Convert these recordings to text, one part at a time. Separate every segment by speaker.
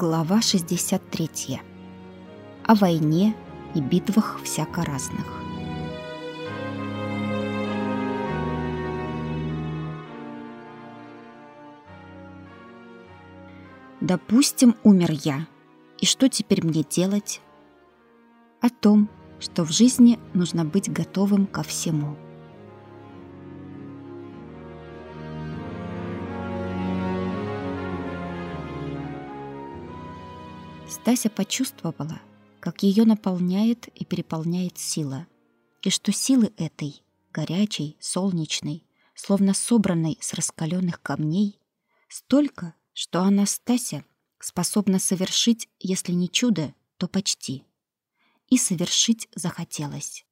Speaker 1: Глава 63. О войне и битвах всяко разных. Допустим, умер я. И что теперь мне делать? О том, что в жизни нужно быть готовым ко всему. Стася почувствовала, как ее наполняет и переполняет сила, и что силы этой, горячей, солнечной, словно собранной с раскаленных камней, столько, что она, Стася, способна совершить, если не чудо, то почти. И совершить захотелось.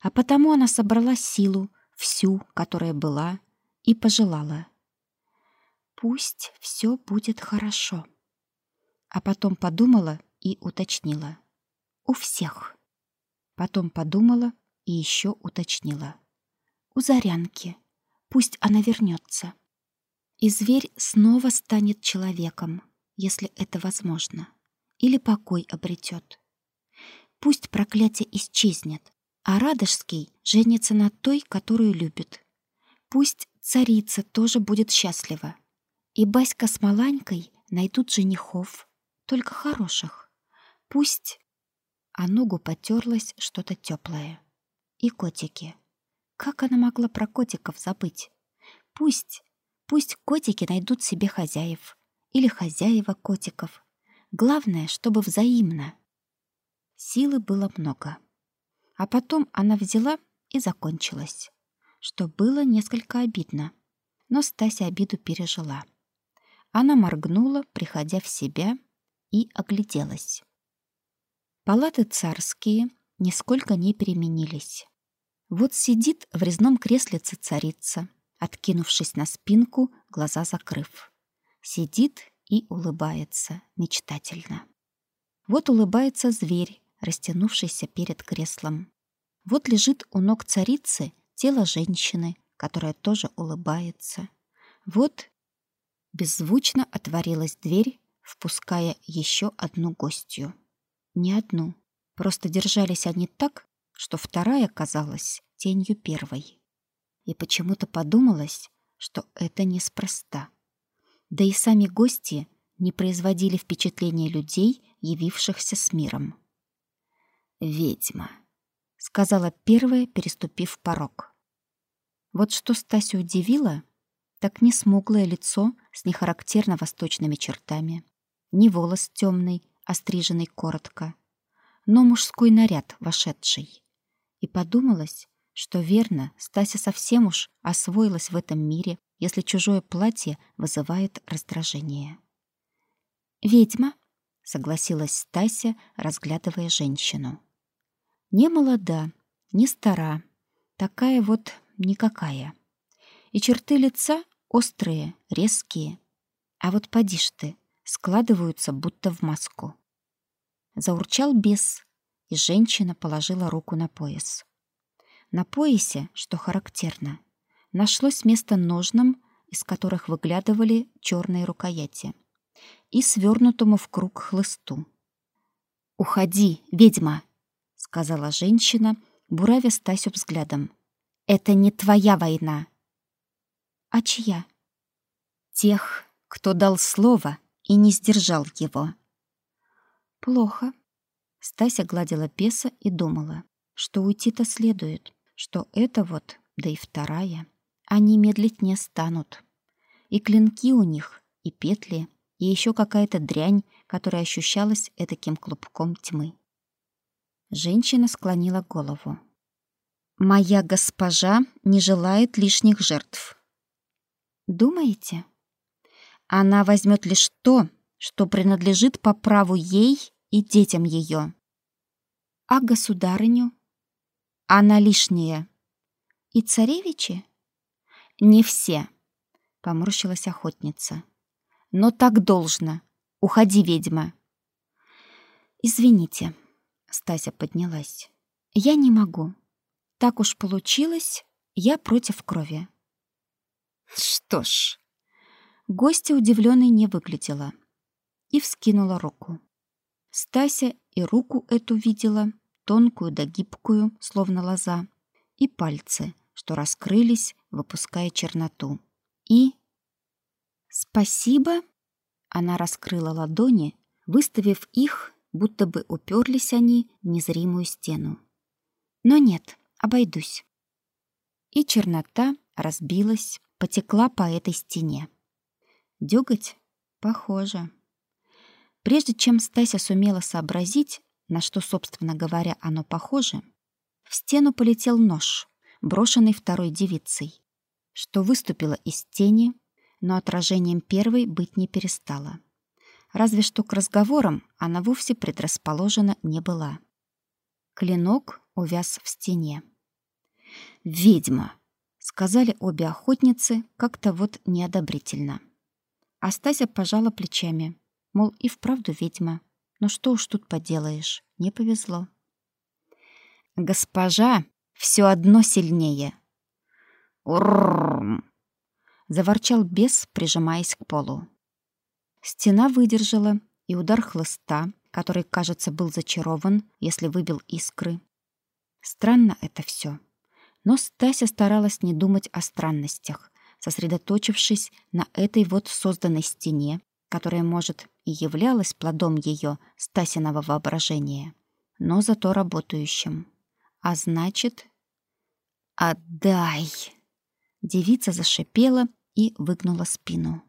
Speaker 1: А потому она собрала силу, всю, которая была, и пожелала. «Пусть все будет хорошо» а потом подумала и уточнила. У всех. Потом подумала и еще уточнила. У Зарянки. Пусть она вернется. И зверь снова станет человеком, если это возможно. Или покой обретет. Пусть проклятие исчезнет, а Радожский женится на той, которую любит. Пусть царица тоже будет счастлива. И Баська с Маланькой найдут женихов, только хороших. Пусть... А ногу потерлось что-то теплое. И котики. Как она могла про котиков забыть? Пусть, пусть котики найдут себе хозяев. Или хозяева котиков. Главное, чтобы взаимно. Силы было много. А потом она взяла и закончилась. Что было несколько обидно. Но Стася обиду пережила. Она моргнула, приходя в себя, и огляделась. Палаты царские нисколько не переменились. Вот сидит в резном креслице царица, откинувшись на спинку, глаза закрыв. Сидит и улыбается мечтательно. Вот улыбается зверь, растянувшийся перед креслом. Вот лежит у ног царицы тело женщины, которая тоже улыбается. Вот беззвучно отворилась дверь впуская еще одну гостью. Не одну. Просто держались они так, что вторая казалась тенью первой. И почему-то подумалось, что это неспроста. Да и сами гости не производили впечатления людей, явившихся с миром. «Ведьма», — сказала первая, переступив порог. Вот что Стасю удивило, так не смуглое лицо с нехарактерно восточными чертами, не волос темный, остриженный коротко, но мужской наряд вошедший. И подумалось, что верно, Стася совсем уж освоилась в этом мире, если чужое платье вызывает раздражение. «Ведьма», — согласилась Стася, разглядывая женщину. «Не молода, не стара, такая вот никакая. И черты лица острые, резкие. А вот поди ж ты, складываются будто в маску. Заурчал бес, и женщина положила руку на пояс. На поясе, что характерно, нашлось место ножным, из которых выглядывали черные рукояти, и свернутому в круг хлысту. «Уходи, ведьма!» — сказала женщина, буравя Стасю взглядом. «Это не твоя война!» «А чья?» «Тех, кто дал слово и не сдержал его. Плохо. Стася гладила беса и думала, что уйти-то следует, что это вот, да и вторая, они медлить не станут. И клинки у них, и петли, и еще какая-то дрянь, которая ощущалась этаким клубком тьмы. Женщина склонила голову. «Моя госпожа не желает лишних жертв». «Думаете?» Она возьмет лишь то, что принадлежит по праву ей и детям ее. А государыню? Она лишняя. И царевичи? Не все, поморщилась охотница. Но так должно. Уходи, ведьма. Извините, Стася поднялась. Я не могу. Так уж получилось, я против крови. Что ж, Гостья удивленной не выглядела. и вскинула руку. Стася и руку эту видела, тонкую да гибкую, словно лоза, и пальцы, что раскрылись, выпуская черноту. И... «Спасибо!» Она раскрыла ладони, выставив их, будто бы уперлись они в незримую стену. «Но нет, обойдусь». И чернота разбилась, потекла по этой стене. Дёготь? Похоже. Прежде чем Стася сумела сообразить, на что, собственно говоря, оно похоже, в стену полетел нож, брошенный второй девицей, что выступило из тени, но отражением первой быть не перестало. Разве что к разговорам она вовсе предрасположена не была. Клинок увяз в стене. «Ведьма!» — сказали обе охотницы как-то вот неодобрительно. Астася пожала плечами, мол, и вправду ведьма. Но что уж тут поделаешь, не повезло. «Госпожа все одно сильнее!» «Уррррм!» — заворчал бес, прижимаясь к полу. Стена выдержала, и удар хлыста, который, кажется, был зачарован, если выбил искры. Странно это все. Но Стася старалась не думать о странностях, сосредоточившись на этой вот созданной стене, которая, может, и являлась плодом ее Стасиного воображения, но зато работающим. А значит... «Отдай!» Девица зашипела и выгнула спину.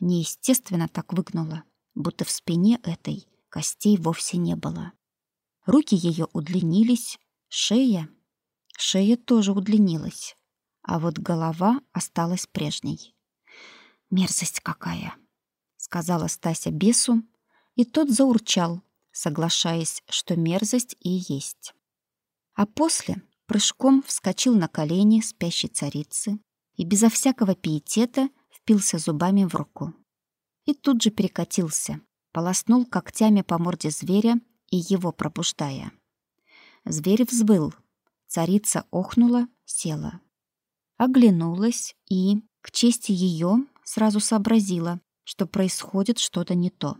Speaker 1: Неестественно так выгнула, будто в спине этой костей вовсе не было. Руки ее удлинились, шея... Шея тоже удлинилась а вот голова осталась прежней. «Мерзость какая!» — сказала Стася бесу, и тот заурчал, соглашаясь, что мерзость и есть. А после прыжком вскочил на колени спящей царицы и безо всякого пиетета впился зубами в руку. И тут же перекатился, полоснул когтями по морде зверя и его пробуждая. Зверь взвыл, царица охнула, села оглянулась и, к чести ее, сразу сообразила, что происходит что-то не то.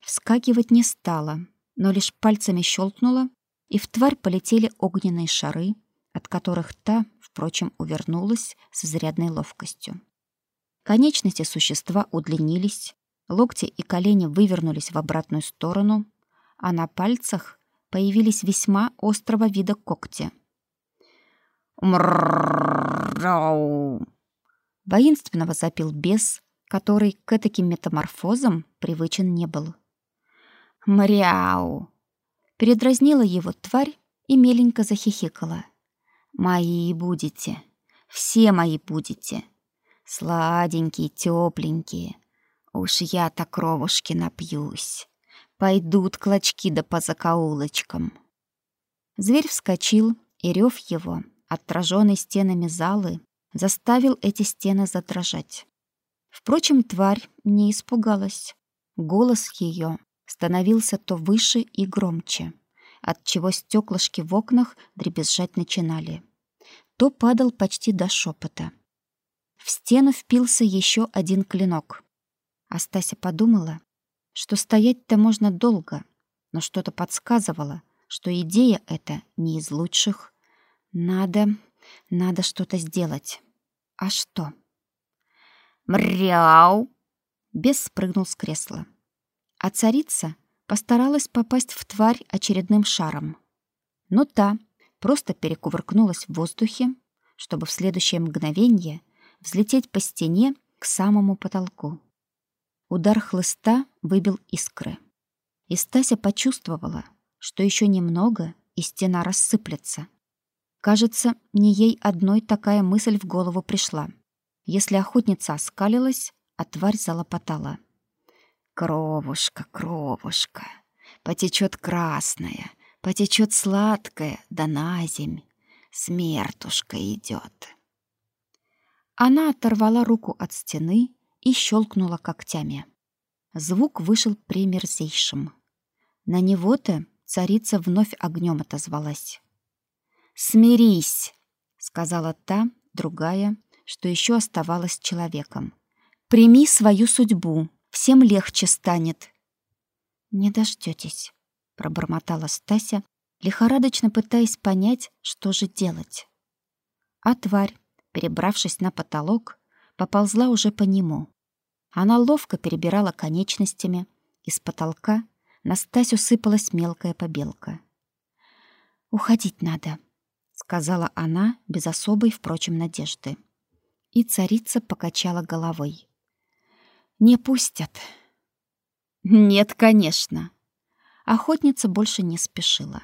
Speaker 1: Вскакивать не стала, но лишь пальцами щелкнула, и в тварь полетели огненные шары, от которых та, впрочем, увернулась с изрядной ловкостью. Конечности существа удлинились, локти и колени вывернулись в обратную сторону, а на пальцах появились весьма острого вида когти — Мрау! Воинственно возопил который к таким метаморфозам привычен не был. Мряу! Передразнила его тварь и меленько захихикала. Мои будете, все мои будете. Сладенькие, тепленькие. Уж я-то кровушки напьюсь. Пойдут клочки да по. Зверь вскочил, и рев его отраженный стенами залы, заставил эти стены задрожать. Впрочем, тварь не испугалась. Голос ее становился то выше и громче, отчего стеклышки в окнах дребезжать начинали. То падал почти до шепота. В стену впился еще один клинок. Астася подумала, что стоять-то можно долго, но что-то подсказывало, что идея эта не из лучших. Надо, надо что-то сделать. А что? Мряу! Бес спрыгнул с кресла. А царица постаралась попасть в тварь очередным шаром. Но та просто перекувыркнулась в воздухе, чтобы в следующее мгновение взлететь по стене к самому потолку. Удар хлыста выбил искры. И Стася почувствовала, что еще немного, и стена рассыплется. Кажется, не ей одной такая мысль в голову пришла. Если охотница оскалилась, а тварь залопотала. «Кровушка, кровушка, потечет красная, потечет сладкая, да на земь, смертушка идет». Она оторвала руку от стены и щелкнула когтями. Звук вышел примерзейшим. На него-то царица вновь огнем отозвалась. «Смирись!» — сказала та, другая, что еще оставалась человеком. «Прими свою судьбу, всем легче станет. Не дождётесь, пробормотала Стася, лихорадочно пытаясь понять, что же делать. А тварь, перебравшись на потолок, поползла уже по нему. Она ловко перебирала конечностями, из потолка на Стасю сыпалась мелкая побелка. «Уходить надо», — сказала она без особой, впрочем, надежды. И царица покачала головой. «Не пустят». «Нет, конечно». Охотница больше не спешила.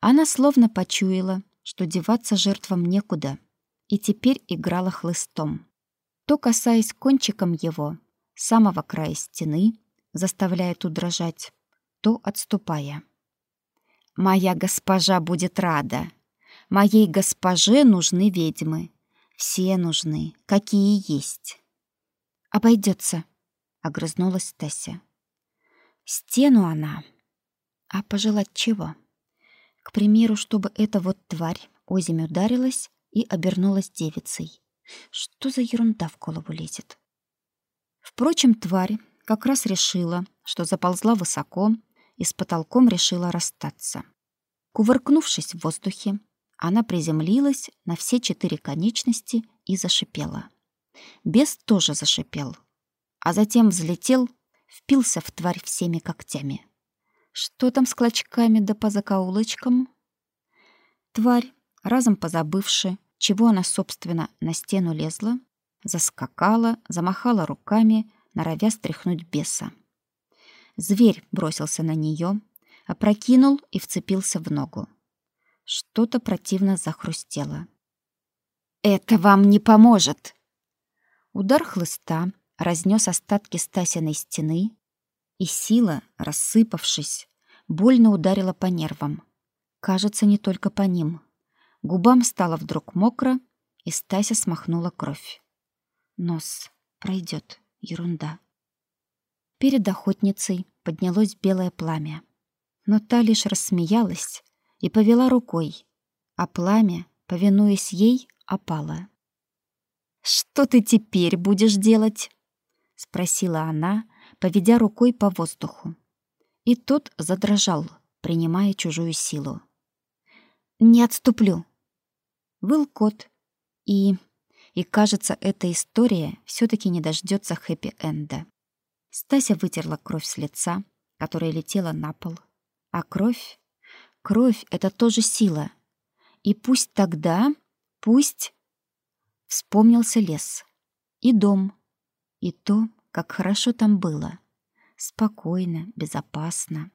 Speaker 1: Она словно почуяла, что деваться жертвам некуда, и теперь играла хлыстом. То касаясь кончиком его, самого края стены, заставляя ту дрожать, то отступая. Моя госпожа будет рада. Моей госпоже нужны ведьмы. Все нужны, какие есть. Обойдется, огрызнулась Тася. Стену она. А пожелать чего? К примеру, чтобы эта вот тварь озимь ударилась и обернулась девицей. Что за ерунда в голову лезет? Впрочем, тварь как раз решила, что заползла высоко и с потолком решила расстаться. Кувыркнувшись в воздухе, она приземлилась на все четыре конечности и зашипела. Бес тоже зашипел, а затем взлетел, впился в тварь всеми когтями. Что там с клочками да по закоулочкам? Тварь, разом позабывши, чего она, собственно, на стену лезла, заскакала, замахала руками, норовя стряхнуть беса. Зверь бросился на нее, опрокинул и вцепился в ногу. Что-то противно захрустело. «Это вам не поможет!» Удар хлыста разнес остатки Стасиной стены, и сила, рассыпавшись, больно ударила по нервам. Кажется, не только по ним. Губам стало вдруг мокро, и Стася смахнула кровь. Нос пройдет, ерунда. Перед охотницей поднялось белое пламя. Но та лишь рассмеялась и повела рукой, а пламя, повинуясь ей, опало. «Что ты теперь будешь делать?» — спросила она, поведя рукой по воздуху. И тот задрожал, принимая чужую силу. «Не отступлю!» Выл кот, и... И, кажется, эта история все таки не дождется хэппи-энда. Стася вытерла кровь с лица, которая летела на пол. А кровь? Кровь — это тоже сила. И пусть тогда, пусть... Вспомнился лес. И дом. И то, как хорошо там было. Спокойно, безопасно.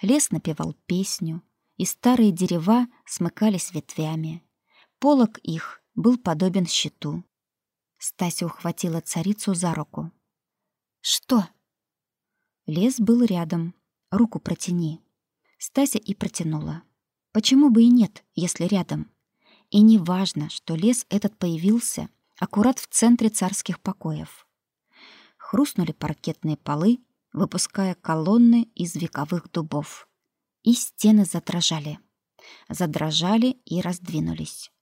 Speaker 1: Лес напевал песню, и старые дерева смыкались ветвями. Полок их был подобен щиту. Стася ухватила царицу за руку. Что? Лес был рядом. Руку протяни. Стася и протянула. Почему бы и нет, если рядом? И не важно, что лес этот появился аккурат в центре царских покоев. Хрустнули паркетные полы, выпуская колонны из вековых дубов. И стены задрожали. Задрожали и раздвинулись.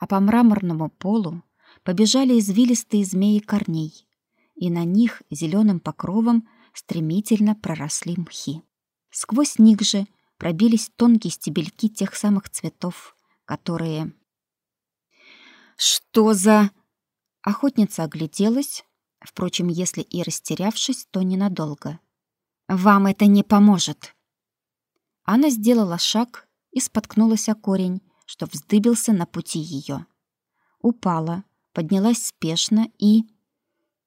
Speaker 1: А по мраморному полу побежали извилистые змеи корней, и на них зеленым покровом стремительно проросли мхи. Сквозь них же пробились тонкие стебельки тех самых цветов, которые... «Что за...» Охотница огляделась, впрочем, если и растерявшись, то ненадолго. «Вам это не поможет!» Она сделала шаг и споткнулась о корень, что вздыбился на пути ее. Упала, поднялась спешно и...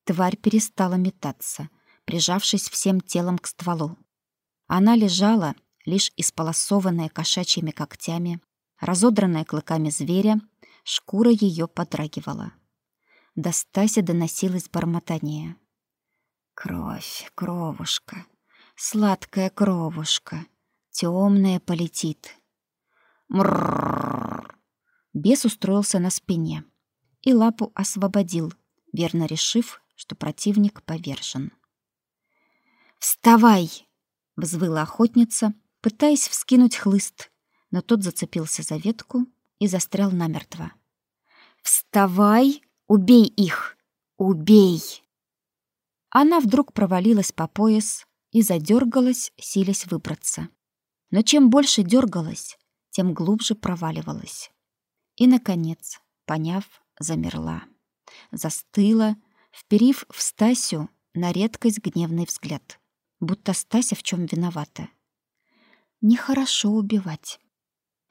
Speaker 1: Тварь перестала метаться, прижавшись всем телом к стволу. Она лежала, лишь исполосованная кошачьими когтями, разодранная клыками зверя, шкура ее подрагивала. До Стаси доносилось бормотание. «Кровь, кровушка, сладкая кровушка, темная полетит». Мрррррр. Бес устроился на спине и лапу освободил, верно решив, что противник повержен. «Вставай!» — взвыла охотница, пытаясь вскинуть хлыст, но тот зацепился за ветку и застрял намертво. «Вставай! Убей их! Убей!» Она вдруг провалилась по пояс, и задергалась, силясь выбраться. Но чем больше дергалась, тем глубже проваливалась. И, наконец, поняв, замерла. Застыла, вперив в Стасю на редкость гневный взгляд, будто Стася в чем виновата. Нехорошо убивать.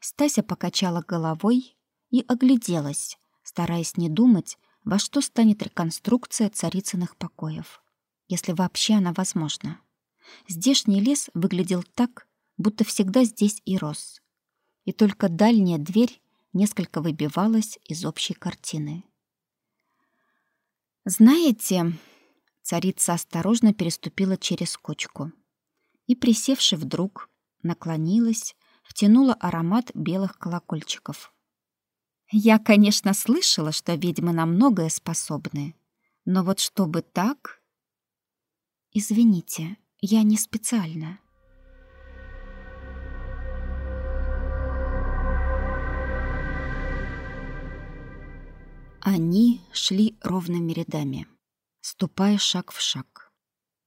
Speaker 1: Стася покачала головой и огляделась, стараясь не думать, во что станет реконструкция царицыных покоев, если вообще она возможна. Здешний лес выглядел так, будто всегда здесь и рос. И только дальняя дверь несколько выбивалась из общей картины. «Знаете...» — царица осторожно переступила через кочку и, присевши вдруг, наклонилась, втянула аромат белых колокольчиков. «Я, конечно, слышала, что ведьмы на многое способны, но вот чтобы так...» «Извините, я не специально». Они шли ровными рядами, ступая шаг в шаг.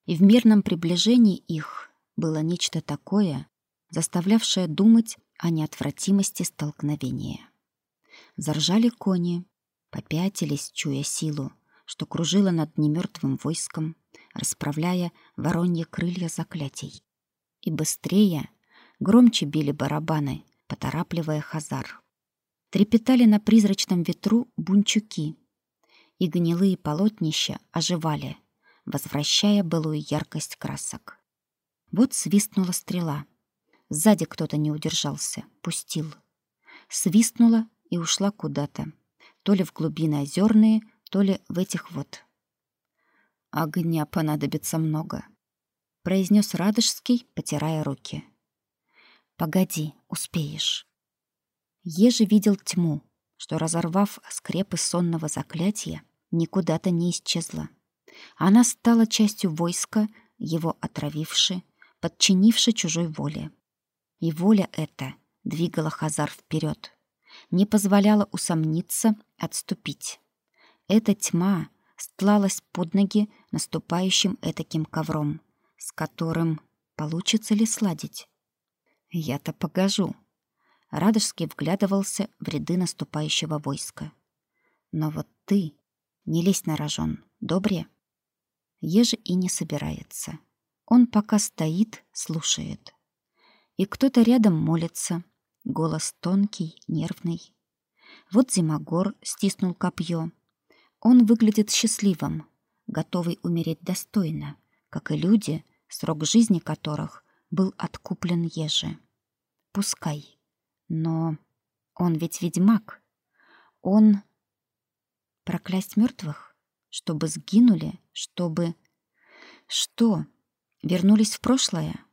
Speaker 1: И в мирном приближении их было нечто такое, заставлявшее думать о неотвратимости столкновения. Заржали кони, попятились, чуя силу, что кружила над немертвым войском, расправляя воронье крылья заклятий. И быстрее, громче били барабаны, поторапливая хазар. Трепетали на призрачном ветру бунчуки, и гнилые полотнища оживали, возвращая былую яркость красок. Вот свистнула стрела. Сзади кто-то не удержался, пустил. Свистнула и ушла куда-то, то ли в глубины озерные, то ли в этих вот. Огня понадобится много, произнес Радожский, потирая руки. Погоди, успеешь. Еже видел тьму, что, разорвав скрепы сонного заклятия, никуда-то не исчезла. Она стала частью войска, его отравивши, подчинивши чужой воле. И воля эта двигала Хазар вперед, не позволяла усомниться, отступить. Эта тьма стлалась под ноги наступающим этаким ковром, с которым получится ли сладить. Я-то погожу, Радожский вглядывался в ряды наступающего войска. Но вот ты не лезь на рожон, добре. Еже и не собирается. Он пока стоит, слушает. И кто-то рядом молится. Голос тонкий, нервный. Вот Зимогор стиснул копье. Он выглядит счастливым, готовый умереть достойно, как и люди, срок жизни которых был откуплен еже. Пускай. Но он ведь ведьмак. Он проклясть мертвых, чтобы сгинули, чтобы что? Вернулись в прошлое?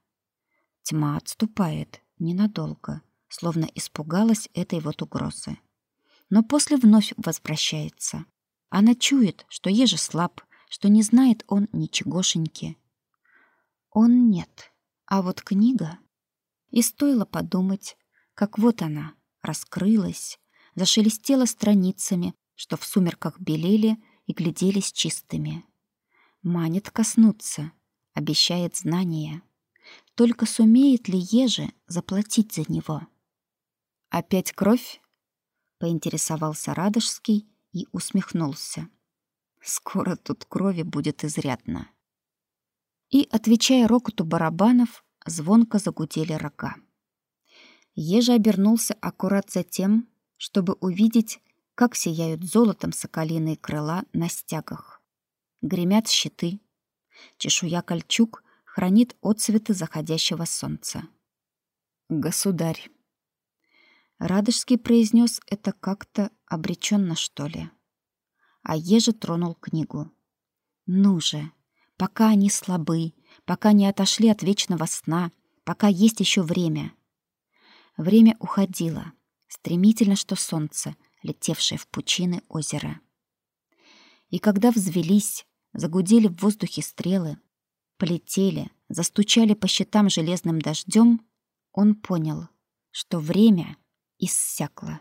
Speaker 1: Тьма отступает ненадолго, словно испугалась этой вот угрозы. Но после вновь возвращается. Она чует, что еже слаб, что не знает он ничегошеньки. Он нет, а вот книга. И стоило подумать, как вот она раскрылась, зашелестела страницами, что в сумерках белели и гляделись чистыми. Манит коснуться, обещает знания. Только сумеет ли Еже заплатить за него? Опять кровь? Поинтересовался Радожский и усмехнулся. Скоро тут крови будет изрядно. И, отвечая рокоту барабанов, звонко загудели рога. Ежа обернулся аккурат за тем, чтобы увидеть, как сияют золотом соколиные крыла на стягах. Гремят щиты. Чешуя кольчуг хранит отцветы заходящего солнца. «Государь!» Радожский произнес это как-то обреченно, что ли. А Ежи тронул книгу. «Ну же, пока они слабы, пока не отошли от вечного сна, пока есть еще время, Время уходило, стремительно, что солнце, летевшее в пучины озера. И когда взвелись, загудели в воздухе стрелы, полетели, застучали по щитам железным дождем, он понял, что время иссякло.